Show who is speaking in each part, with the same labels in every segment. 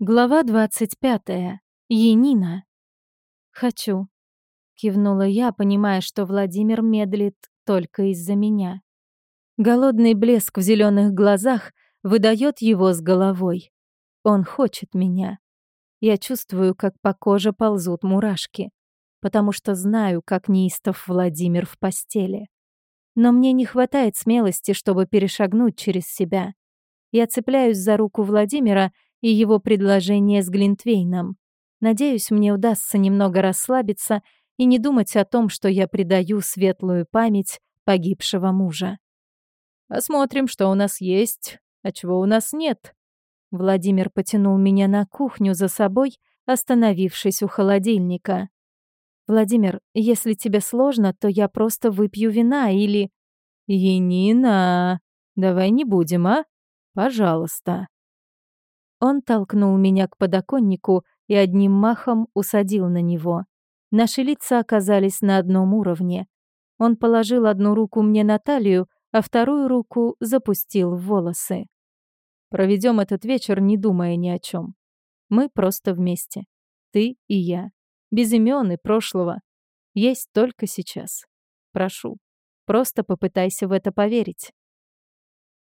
Speaker 1: Глава 25. Енина. «Хочу», — кивнула я, понимая, что Владимир медлит только из-за меня. Голодный блеск в зеленых глазах выдает его с головой. Он хочет меня. Я чувствую, как по коже ползут мурашки, потому что знаю, как неистов Владимир в постели. Но мне не хватает смелости, чтобы перешагнуть через себя. Я цепляюсь за руку Владимира и его предложение с Глинтвейном. Надеюсь, мне удастся немного расслабиться и не думать о том, что я предаю светлую память погибшего мужа. «Посмотрим, что у нас есть, а чего у нас нет». Владимир потянул меня на кухню за собой, остановившись у холодильника. «Владимир, если тебе сложно, то я просто выпью вина или...» «Енина, давай не будем, а? Пожалуйста». Он толкнул меня к подоконнику и одним махом усадил на него. Наши лица оказались на одном уровне. Он положил одну руку мне на талию, а вторую руку запустил в волосы. Проведем этот вечер, не думая ни о чем. Мы просто вместе. Ты и я. Без имен и прошлого. Есть только сейчас. Прошу, просто попытайся в это поверить.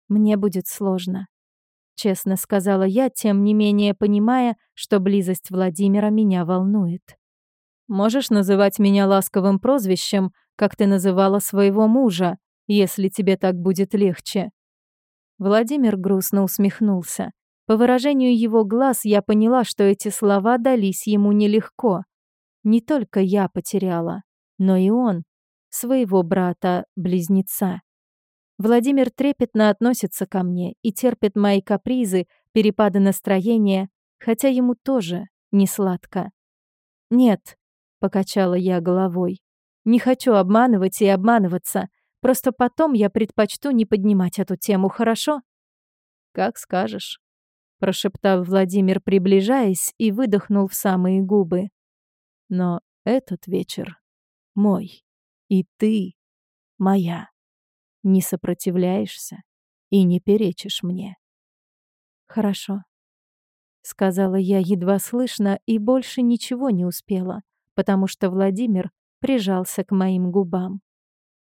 Speaker 1: Мне будет сложно. Честно сказала я, тем не менее понимая, что близость Владимира меня волнует. Можешь называть меня ласковым прозвищем, как ты называла своего мужа, если тебе так будет легче. Владимир грустно усмехнулся. По выражению его глаз я поняла, что эти слова дались ему нелегко. Не только я потеряла, но и он, своего брата-близнеца. Владимир трепетно относится ко мне и терпит мои капризы, перепады настроения, хотя ему тоже не сладко. «Нет», — покачала я головой, — «не хочу обманывать и обманываться, просто потом я предпочту не поднимать эту тему, хорошо?» «Как скажешь», — прошептал Владимир, приближаясь, и выдохнул в самые губы. «Но этот вечер мой, и ты моя» не сопротивляешься и не перечишь мне. Хорошо, сказала я едва слышно и больше ничего не успела, потому что Владимир прижался к моим губам.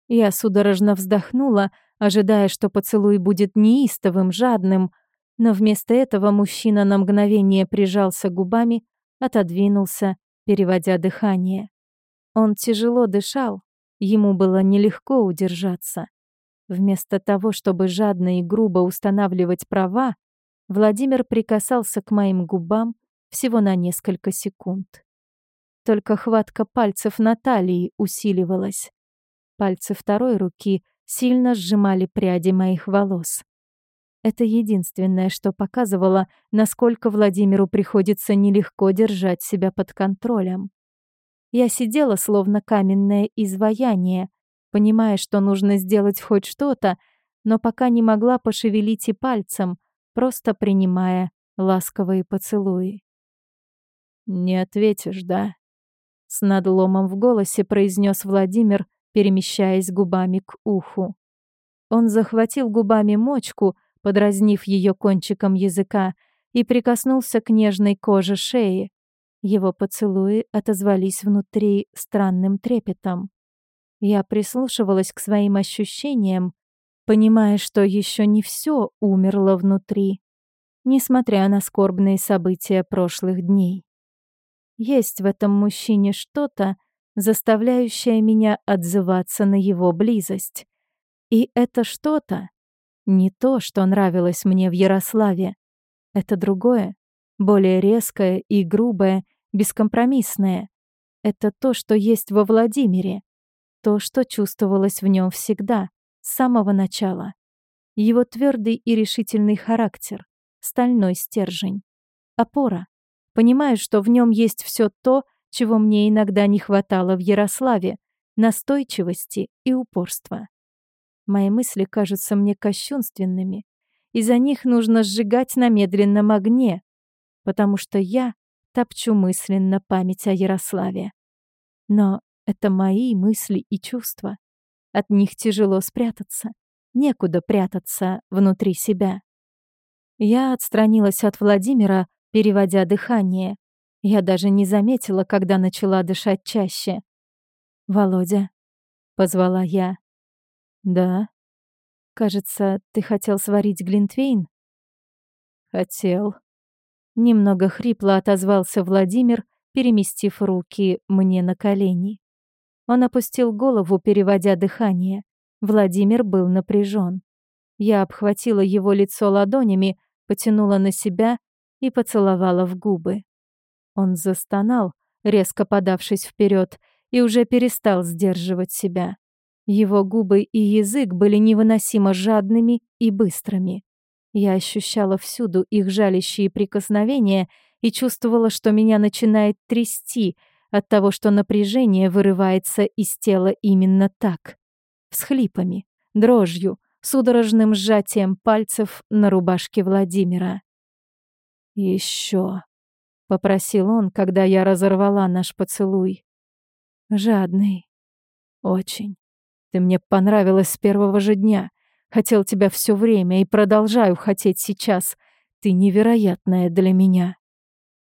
Speaker 1: Я судорожно вздохнула, ожидая, что поцелуй будет неистовым, жадным, но вместо этого мужчина на мгновение прижался губами, отодвинулся, переводя дыхание. Он тяжело дышал, ему было нелегко удержаться. Вместо того, чтобы жадно и грубо устанавливать права, Владимир прикасался к моим губам всего на несколько секунд. Только хватка пальцев Натальи усиливалась. Пальцы второй руки сильно сжимали пряди моих волос. Это единственное, что показывало, насколько Владимиру приходится нелегко держать себя под контролем. Я сидела словно каменное изваяние, понимая, что нужно сделать хоть что-то, но пока не могла пошевелить и пальцем, просто принимая ласковые поцелуи. «Не ответишь, да?» С надломом в голосе произнес Владимир, перемещаясь губами к уху. Он захватил губами мочку, подразнив ее кончиком языка, и прикоснулся к нежной коже шеи. Его поцелуи отозвались внутри странным трепетом. Я прислушивалась к своим ощущениям, понимая, что еще не все умерло внутри, несмотря на скорбные события прошлых дней. Есть в этом мужчине что-то, заставляющее меня отзываться на его близость. И это что-то не то, что нравилось мне в Ярославе. Это другое, более резкое и грубое, бескомпромиссное. Это то, что есть во Владимире, то, что чувствовалось в нем всегда, с самого начала. Его твердый и решительный характер, стальной стержень, опора. Понимаю, что в нем есть все то, чего мне иногда не хватало в Ярославе, настойчивости и упорства. Мои мысли кажутся мне кощунственными, и за них нужно сжигать на медленном огне, потому что я топчу мысленно память о Ярославе. Но это мои мысли и чувства. От них тяжело спрятаться. Некуда прятаться внутри себя. Я отстранилась от Владимира, переводя дыхание. Я даже не заметила, когда начала дышать чаще. «Володя», — позвала я. «Да?» «Кажется, ты хотел сварить глинтвейн?» «Хотел». Немного хрипло отозвался Владимир, переместив руки мне на колени. Он опустил голову, переводя дыхание. Владимир был напряжен. Я обхватила его лицо ладонями, потянула на себя и поцеловала в губы. Он застонал, резко подавшись вперед, и уже перестал сдерживать себя. Его губы и язык были невыносимо жадными и быстрыми. Я ощущала всюду их жалящие прикосновения и чувствовала, что меня начинает трясти от того, что напряжение вырывается из тела именно так. Всхлипами, дрожью, судорожным сжатием пальцев на рубашке Владимира. «Еще», — попросил он, когда я разорвала наш поцелуй. «Жадный. Очень. Ты мне понравилась с первого же дня. Хотел тебя все время и продолжаю хотеть сейчас. Ты невероятная для меня», —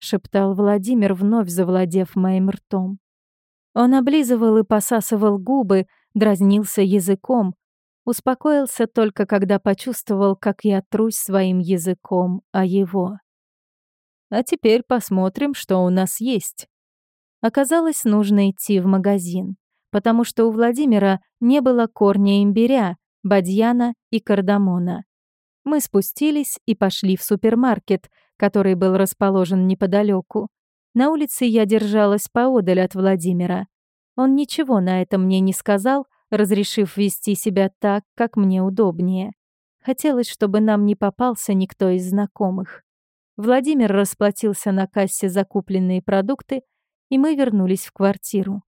Speaker 1: шептал Владимир, вновь завладев моим ртом. Он облизывал и посасывал губы, дразнился языком, успокоился только когда почувствовал, как я трусь своим языком о его. А теперь посмотрим, что у нас есть. Оказалось, нужно идти в магазин, потому что у Владимира не было корня имбиря, бадьяна и кардамона. Мы спустились и пошли в супермаркет, который был расположен неподалеку. На улице я держалась поодаль от Владимира. Он ничего на это мне не сказал, разрешив вести себя так, как мне удобнее. Хотелось, чтобы нам не попался никто из знакомых. Владимир расплатился на кассе за купленные продукты, и мы вернулись в квартиру.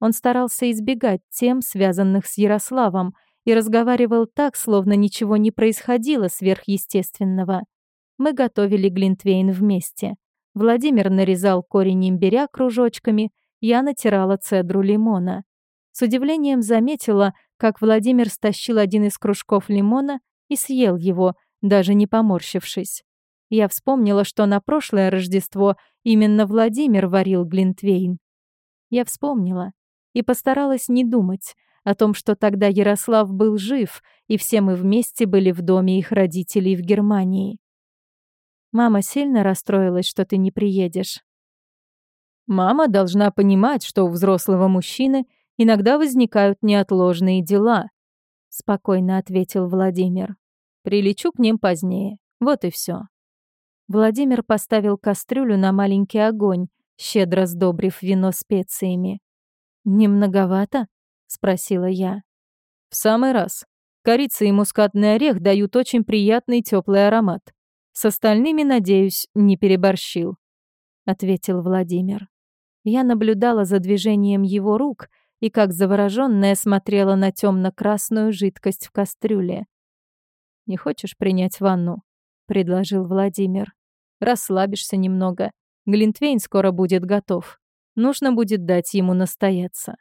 Speaker 1: Он старался избегать тем, связанных с Ярославом, и разговаривал так, словно ничего не происходило сверхъестественного. Мы готовили глинтвейн вместе. Владимир нарезал корень имбиря кружочками, я натирала цедру лимона. С удивлением заметила, как Владимир стащил один из кружков лимона и съел его, даже не поморщившись. Я вспомнила, что на прошлое Рождество именно Владимир варил глинтвейн. Я вспомнила и постаралась не думать о том, что тогда Ярослав был жив, и все мы вместе были в доме их родителей в Германии. Мама сильно расстроилась, что ты не приедешь. Мама должна понимать, что у взрослого мужчины иногда возникают неотложные дела, спокойно ответил Владимир. Прилечу к ним позднее. Вот и все. Владимир поставил кастрюлю на маленький огонь, щедро сдобрив вино специями. «Не многовато?» — спросила я. «В самый раз. Корица и мускатный орех дают очень приятный теплый аромат. С остальными, надеюсь, не переборщил», — ответил Владимир. Я наблюдала за движением его рук и, как заворожённая, смотрела на темно-красную жидкость в кастрюле. «Не хочешь принять ванну?» — предложил Владимир расслабишься немного. Глинтвейн скоро будет готов. Нужно будет дать ему настояться.